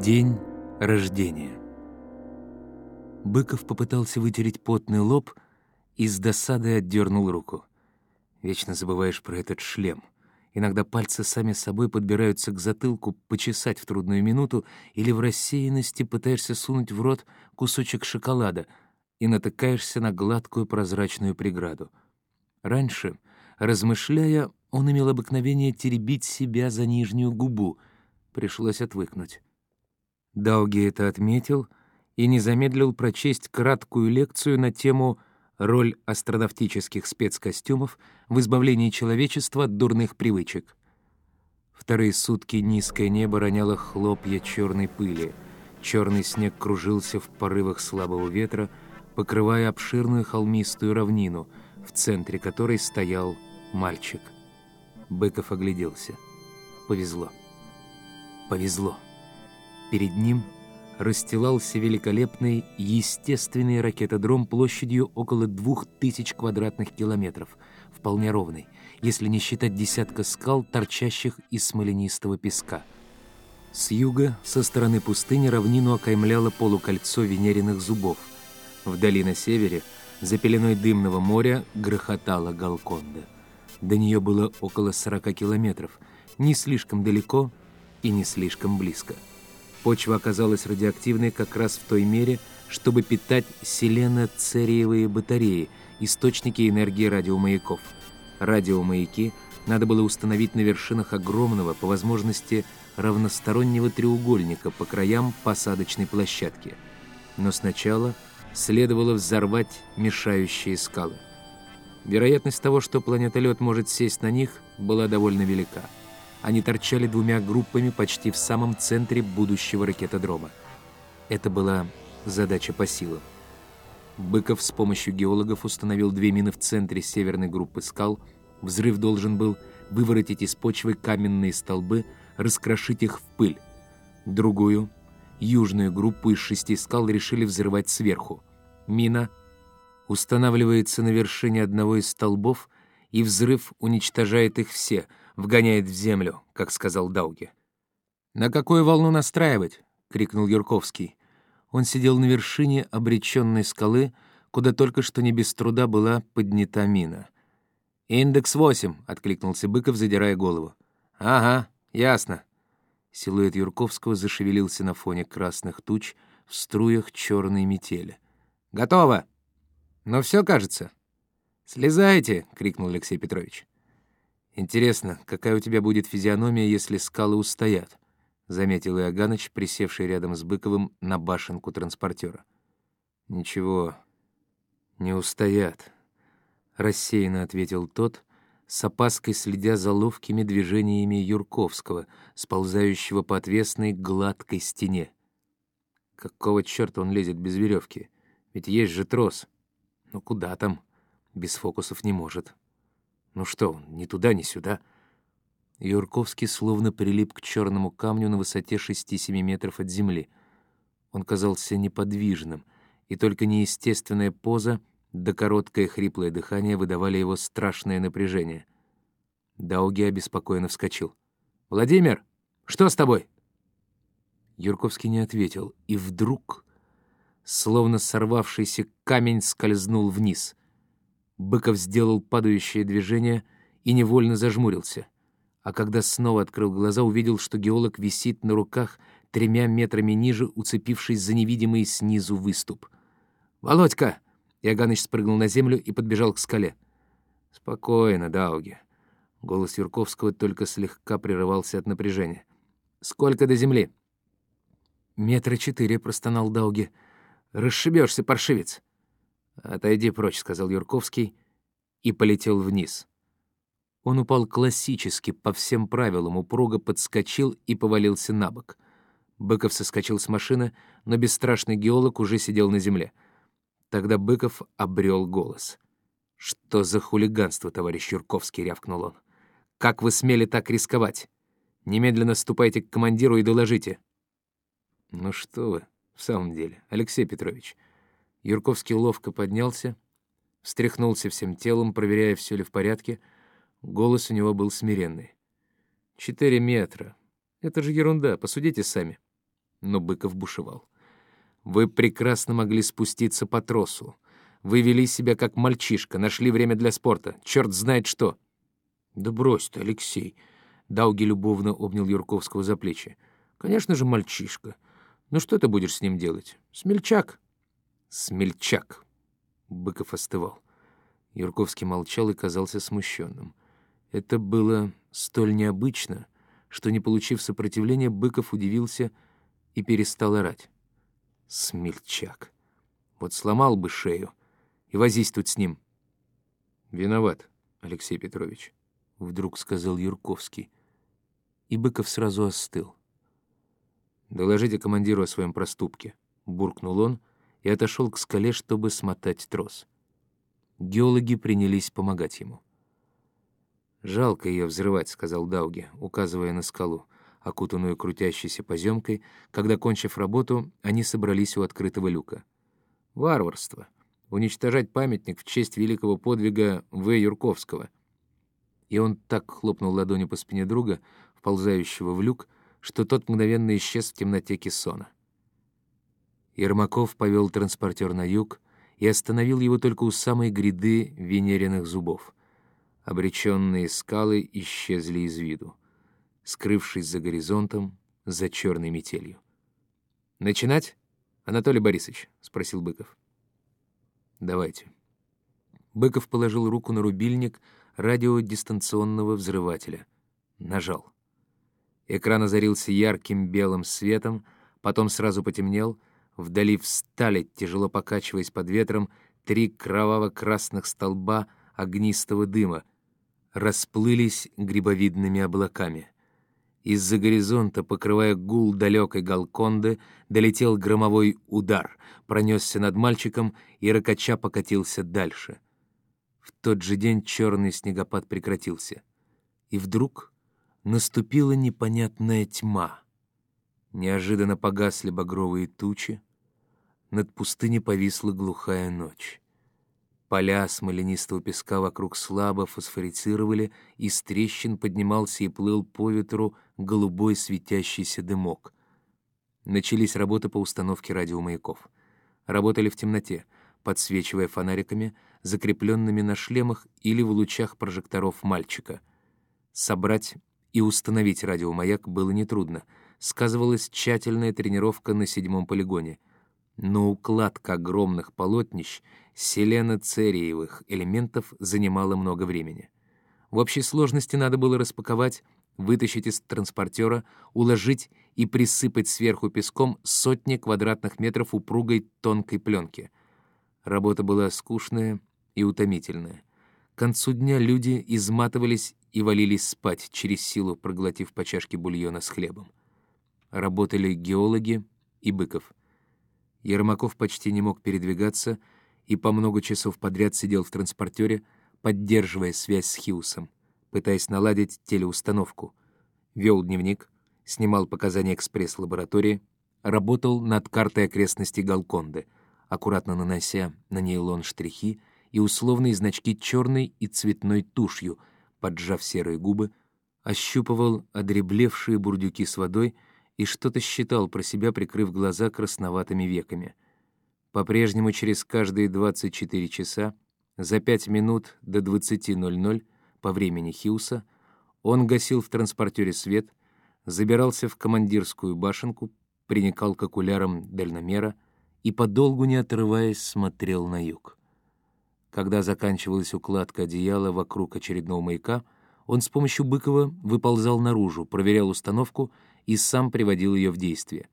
День рождения. Быков попытался вытереть потный лоб и с досадой отдернул руку. Вечно забываешь про этот шлем. Иногда пальцы сами собой подбираются к затылку почесать в трудную минуту или в рассеянности пытаешься сунуть в рот кусочек шоколада и натыкаешься на гладкую прозрачную преграду. Раньше, размышляя, он имел обыкновение теребить себя за нижнюю губу. Пришлось отвыкнуть. Дауги это отметил и не замедлил прочесть краткую лекцию на тему «Роль астронавтических спецкостюмов в избавлении человечества от дурных привычек». Вторые сутки низкое небо роняло хлопья черной пыли. Черный снег кружился в порывах слабого ветра, покрывая обширную холмистую равнину, в центре которой стоял мальчик. Быков огляделся. Повезло. Повезло. Перед ним расстилался великолепный естественный ракетодром площадью около двух тысяч квадратных километров, вполне ровный, если не считать десятка скал, торчащих из смоленистого песка. С юга, со стороны пустыни, равнину окаймляло полукольцо венериных зубов. Вдали на севере, за пеленой дымного моря, грохотала Галконда. До нее было около 40 километров, не слишком далеко и не слишком близко. Почва оказалась радиоактивной как раз в той мере, чтобы питать селеноцериевые батареи, источники энергии радиомаяков. Радиомаяки надо было установить на вершинах огромного, по возможности, равностороннего треугольника по краям посадочной площадки. Но сначала следовало взорвать мешающие скалы. Вероятность того, что планетолет может сесть на них, была довольно велика. Они торчали двумя группами почти в самом центре будущего ракетодрома. Это была задача по силам. Быков с помощью геологов установил две мины в центре северной группы скал. Взрыв должен был выворотить из почвы каменные столбы, раскрошить их в пыль. Другую, южную группу из шести скал решили взрывать сверху. Мина устанавливается на вершине одного из столбов, и взрыв уничтожает их все — вгоняет в землю, как сказал Дауги. «На какую волну настраивать?» — крикнул Юрковский. Он сидел на вершине обреченной скалы, куда только что не без труда была поднята мина. «Индекс 8», — откликнулся Быков, задирая голову. «Ага, ясно». Силуэт Юрковского зашевелился на фоне красных туч в струях черной метели. «Готово! Но все кажется». «Слезайте!» — крикнул Алексей Петрович. «Интересно, какая у тебя будет физиономия, если скалы устоят?» — заметил Иоганныч, присевший рядом с Быковым на башенку транспортера. «Ничего, не устоят», — рассеянно ответил тот, с опаской следя за ловкими движениями Юрковского, сползающего по отвесной гладкой стене. Какого черта он лезет без веревки? Ведь есть же трос. Ну куда там? Без фокусов не может. Ну что он, ни туда, ни сюда. Юрковский словно прилип к черному камню на высоте 6-7 метров от земли. Он казался неподвижным, и только неестественная поза да короткое хриплое дыхание выдавали его страшное напряжение. Дауги обеспокоенно вскочил. «Владимир, что с тобой?» Юрковский не ответил, и вдруг, словно сорвавшийся камень, скользнул вниз. Быков сделал падающее движение и невольно зажмурился. А когда снова открыл глаза, увидел, что геолог висит на руках тремя метрами ниже, уцепившись за невидимый снизу выступ. «Володька!» — Иоганныч спрыгнул на землю и подбежал к скале. «Спокойно, Дауги». Голос Юрковского только слегка прерывался от напряжения. «Сколько до земли?» «Метра четыре», — простонал Дауги. «Расшибешься, паршивец!» «Отойди прочь», — сказал Юрковский, и полетел вниз. Он упал классически, по всем правилам, упруго подскочил и повалился на бок. Быков соскочил с машины, но бесстрашный геолог уже сидел на земле. Тогда Быков обрел голос. «Что за хулиганство, товарищ Юрковский?» — рявкнул он. «Как вы смели так рисковать? Немедленно ступайте к командиру и доложите». «Ну что вы, в самом деле, Алексей Петрович», Юрковский ловко поднялся, встряхнулся всем телом, проверяя, все ли в порядке. Голос у него был смиренный. «Четыре метра. Это же ерунда, посудите сами. но Быков бушевал. «Вы прекрасно могли спуститься по тросу. Вы вели себя как мальчишка, нашли время для спорта. Черт знает что!» «Да брось ты, Алексей!» Дауги любовно обнял Юрковского за плечи. «Конечно же, мальчишка. Ну что ты будешь с ним делать? Смельчак!» «Смельчак!» Быков остывал. Юрковский молчал и казался смущенным. Это было столь необычно, что, не получив сопротивления, Быков удивился и перестал орать. Смельчак. Вот сломал бы шею и возись тут с ним. Виноват, Алексей Петрович, — вдруг сказал Юрковский. И Быков сразу остыл. «Доложите командиру о своем проступке», — буркнул он и отошел к скале, чтобы смотать трос. Геологи принялись помогать ему. «Жалко ее взрывать», — сказал Дауги, указывая на скалу, окутанную крутящейся поземкой, когда, кончив работу, они собрались у открытого люка. «Варварство. Уничтожать памятник в честь великого подвига В. Юрковского». И он так хлопнул ладонью по спине друга, вползающего в люк, что тот мгновенно исчез в темноте кессона. Ермаков повел транспортер на юг и остановил его только у самой гряды венериных зубов — Обреченные скалы исчезли из виду, скрывшись за горизонтом, за черной метелью. «Начинать, Анатолий Борисович?» — спросил Быков. «Давайте». Быков положил руку на рубильник радиодистанционного взрывателя. Нажал. Экран озарился ярким белым светом, потом сразу потемнел. Вдали встали, тяжело покачиваясь под ветром, три кроваво-красных столба огнистого дыма, расплылись грибовидными облаками. Из-за горизонта, покрывая гул далекой Галконды, долетел громовой удар, пронесся над мальчиком и ракача покатился дальше. В тот же день черный снегопад прекратился. И вдруг наступила непонятная тьма. Неожиданно погасли багровые тучи, над пустыней повисла глухая ночь. Поля смоленистого песка вокруг слабо фосфорицировали, из трещин поднимался и плыл по ветру голубой светящийся дымок. Начались работы по установке радиомаяков. Работали в темноте, подсвечивая фонариками, закрепленными на шлемах или в лучах прожекторов мальчика. Собрать и установить радиомаяк было нетрудно. Сказывалась тщательная тренировка на седьмом полигоне — но укладка огромных полотнищ селеноцериевых элементов занимала много времени. В общей сложности надо было распаковать, вытащить из транспортера, уложить и присыпать сверху песком сотни квадратных метров упругой тонкой пленки. Работа была скучная и утомительная. К концу дня люди изматывались и валились спать, через силу проглотив по чашке бульона с хлебом. Работали геологи и Быков — Ермаков почти не мог передвигаться и по много часов подряд сидел в транспортере, поддерживая связь с Хиусом, пытаясь наладить телеустановку. Вел дневник, снимал показания экспресс-лаборатории, работал над картой окрестностей Галконды, аккуратно нанося на нейлон штрихи и условные значки черной и цветной тушью, поджав серые губы, ощупывал одреблевшие бурдюки с водой — и что-то считал про себя, прикрыв глаза красноватыми веками. По-прежнему через каждые 24 часа, за 5 минут до 20.00 по времени Хьюса, он гасил в транспортере свет, забирался в командирскую башенку, приникал к окулярам дальномера и, подолгу не отрываясь, смотрел на юг. Когда заканчивалась укладка одеяла вокруг очередного маяка, он с помощью Быкова выползал наружу, проверял установку — и сам приводил ее в действие.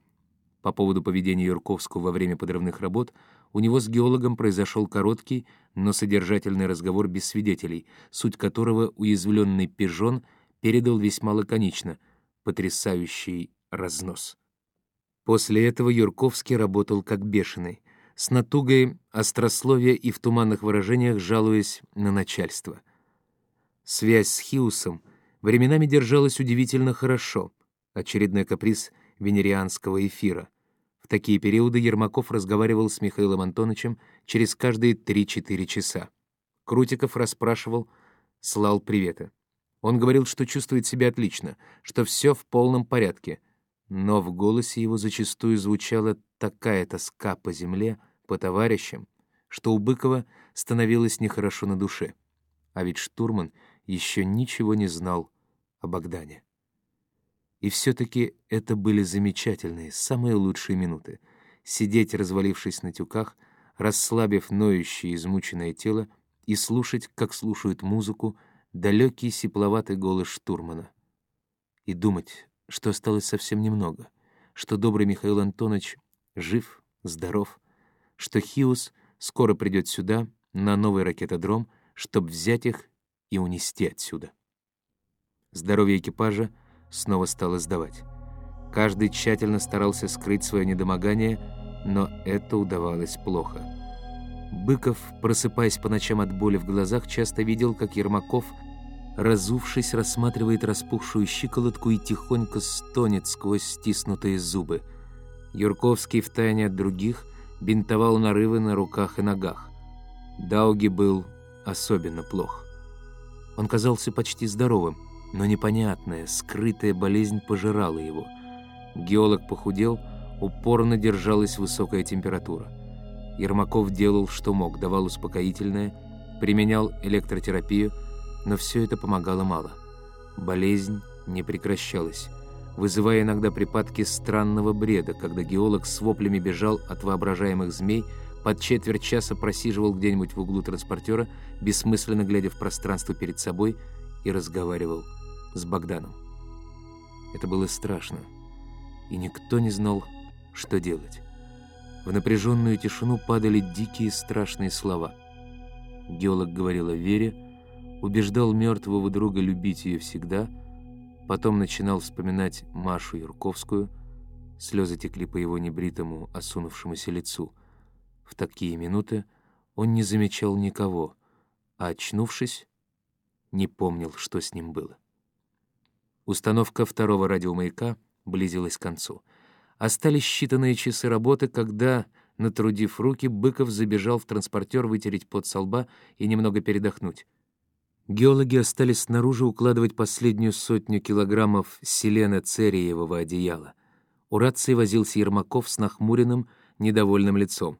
По поводу поведения Юрковского во время подрывных работ у него с геологом произошел короткий, но содержательный разговор без свидетелей, суть которого уязвленный пижон передал весьма лаконично, потрясающий разнос. После этого Юрковский работал как бешеный, с натугой, острословия и в туманных выражениях жалуясь на начальство. Связь с Хиусом временами держалась удивительно хорошо — очередной каприз венерианского эфира. В такие периоды Ермаков разговаривал с Михаилом Антоновичем через каждые 3-4 часа. Крутиков расспрашивал, слал приветы. Он говорил, что чувствует себя отлично, что все в полном порядке. но в голосе его зачастую звучала такая тоска по земле, по товарищам, что у Быкова становилось нехорошо на душе. А ведь штурман еще ничего не знал о Богдане. И все-таки это были замечательные, самые лучшие минуты. Сидеть, развалившись на тюках, расслабив ноющее измученное тело и слушать, как слушают музыку, далекий сипловатый голос штурмана. И думать, что осталось совсем немного, что добрый Михаил Антонович жив, здоров, что Хиус скоро придет сюда, на новый ракетодром, чтобы взять их и унести отсюда. Здоровье экипажа снова стало сдавать. Каждый тщательно старался скрыть свое недомогание, но это удавалось плохо. Быков, просыпаясь по ночам от боли в глазах, часто видел, как Ермаков, разувшись, рассматривает распухшую щиколотку и тихонько стонет сквозь стиснутые зубы. Юрковский, втайне от других, бинтовал нарывы на руках и ногах. Дауги был особенно плох. Он казался почти здоровым, но непонятная, скрытая болезнь пожирала его. Геолог похудел, упорно держалась высокая температура. Ермаков делал, что мог, давал успокоительное, применял электротерапию, но все это помогало мало. Болезнь не прекращалась, вызывая иногда припадки странного бреда, когда геолог с воплями бежал от воображаемых змей, под четверть часа просиживал где-нибудь в углу транспортера, бессмысленно глядя в пространство перед собой, и разговаривал с Богданом. Это было страшно, и никто не знал, что делать. В напряженную тишину падали дикие страшные слова. Геолог говорил о Вере, убеждал мертвого друга любить ее всегда, потом начинал вспоминать Машу Юрковскую, слезы текли по его небритому, осунувшемуся лицу. В такие минуты он не замечал никого, а, очнувшись, не помнил, что с ним было. Установка второго радиомаяка близилась к концу — Остались считанные часы работы, когда, натрудив руки, Быков забежал в транспортер вытереть пот со лба и немного передохнуть. Геологи остались снаружи укладывать последнюю сотню килограммов селена цериевого одеяла. У рации возился Ермаков с нахмуренным, недовольным лицом.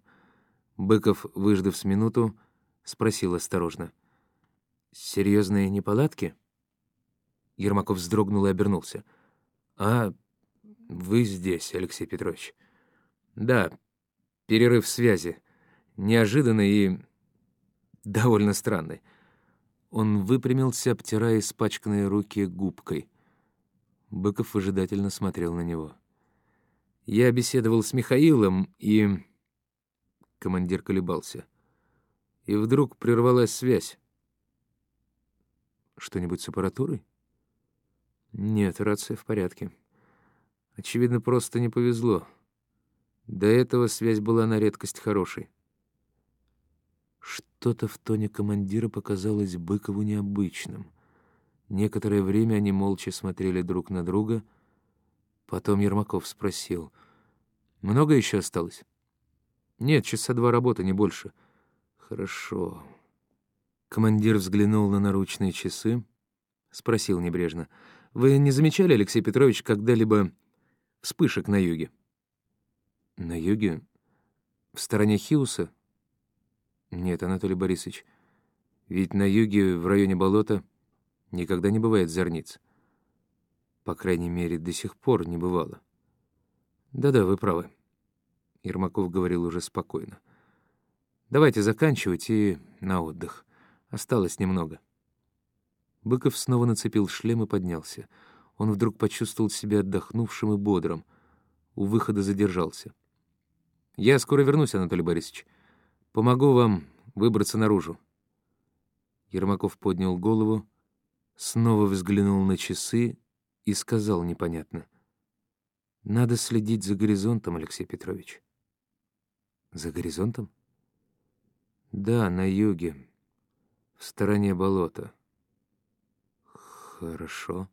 Быков, выждав с минуту, спросил осторожно. «Серьезные неполадки?» Ермаков вздрогнул и обернулся. «А, «Вы здесь, Алексей Петрович?» «Да, перерыв связи. Неожиданный и довольно странный». Он выпрямился, обтирая испачканные руки губкой. Быков выжидательно смотрел на него. «Я беседовал с Михаилом, и...» Командир колебался. И вдруг прервалась связь. «Что-нибудь с аппаратурой?» «Нет, рация в порядке». Очевидно, просто не повезло. До этого связь была на редкость хорошей. Что-то в тоне командира показалось Быкову необычным. Некоторое время они молча смотрели друг на друга. Потом Ермаков спросил. «Много еще осталось?» «Нет, часа два работы, не больше». «Хорошо». Командир взглянул на наручные часы, спросил небрежно. «Вы не замечали, Алексей Петрович, когда-либо вспышек на юге. На юге? В стороне Хиуса? Нет, Анатолий Борисович, ведь на юге, в районе болота, никогда не бывает зорниц. По крайней мере, до сих пор не бывало. Да-да, вы правы. Ермаков говорил уже спокойно. Давайте заканчивать и на отдых. Осталось немного. Быков снова нацепил шлем и поднялся — он вдруг почувствовал себя отдохнувшим и бодрым. У выхода задержался. «Я скоро вернусь, Анатолий Борисович. Помогу вам выбраться наружу». Ермаков поднял голову, снова взглянул на часы и сказал непонятно. «Надо следить за горизонтом, Алексей Петрович». «За горизонтом?» «Да, на юге, в стороне болота». «Хорошо».